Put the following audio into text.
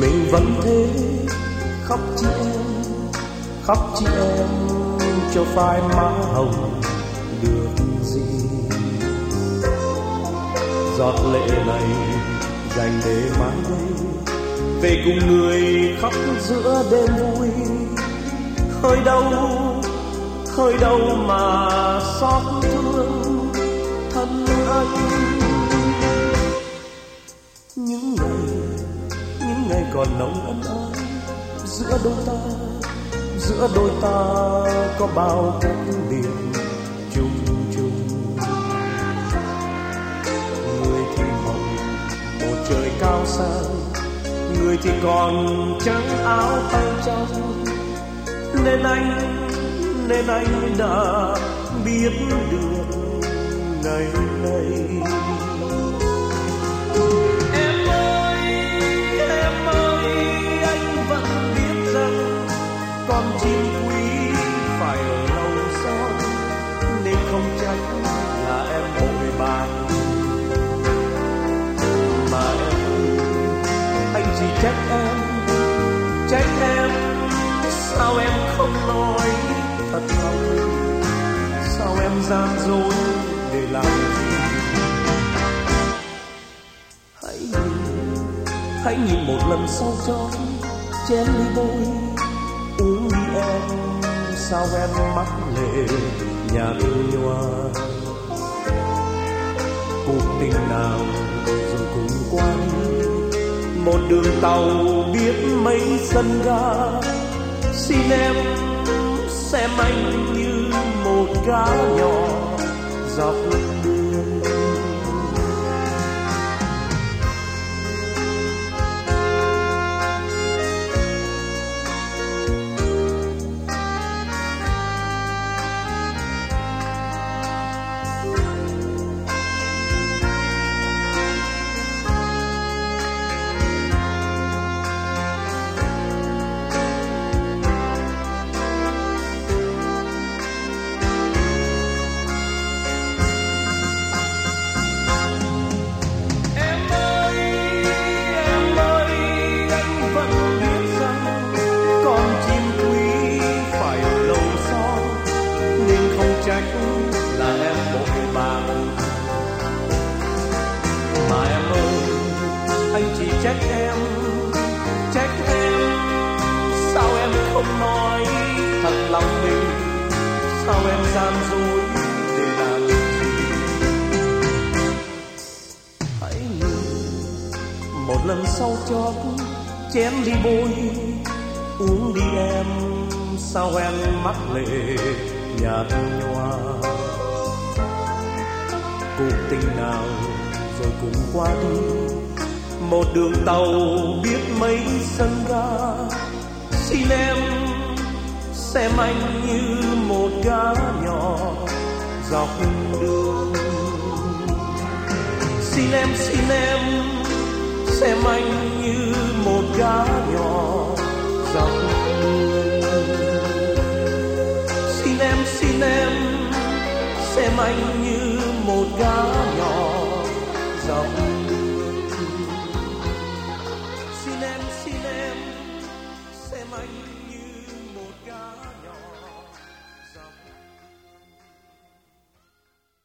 mình vẫn thế. Khóc chị em, khóc chị em, cho phai má hồng được gì? Giọt lệ này dành để mãi đây. Về cùng người khóc giữa đêm vui. Hơi đau hơi đau mà xót thương thân anh còn nồng ân ái giữa đôi ta, giữa đôi ta có bao cung điện chung chung. Người thì mộng, một trời cao sang người thì còn trắng áo tay trong nên anh nên anh đã biết được ngày nay. Trách em trách em, sao em không nói thật lòng? Sao em gian dối để làm gì? Hãy nhìn hãy nhìn một lần sau cho chén ly bôi uống đi em, sao em mắc lệ nhạt nhòa cuộc tình nào rồi cũng qua đi một đường tàu biết mấy sân ga. Xin em xem anh như một cá nhỏ, dọc không nói. Thật lòng mình, sao em gian dối để làm gì? hãy ngừng một lần sau chót chém đi bôi uống đi em sao em mắc lệ nhạt nhòa? Cuộc tình nào rồi cũng qua đi một đường tàu biết mấy sân ga xin em xem anh như một cá nhỏ dọc đường. Xin em xin em xem anh như một cá nhỏ dọc đường. Xin em xin em xem anh như một cá nhỏ dọc đường. Xin em xin em xem anh như một cá nhỏ.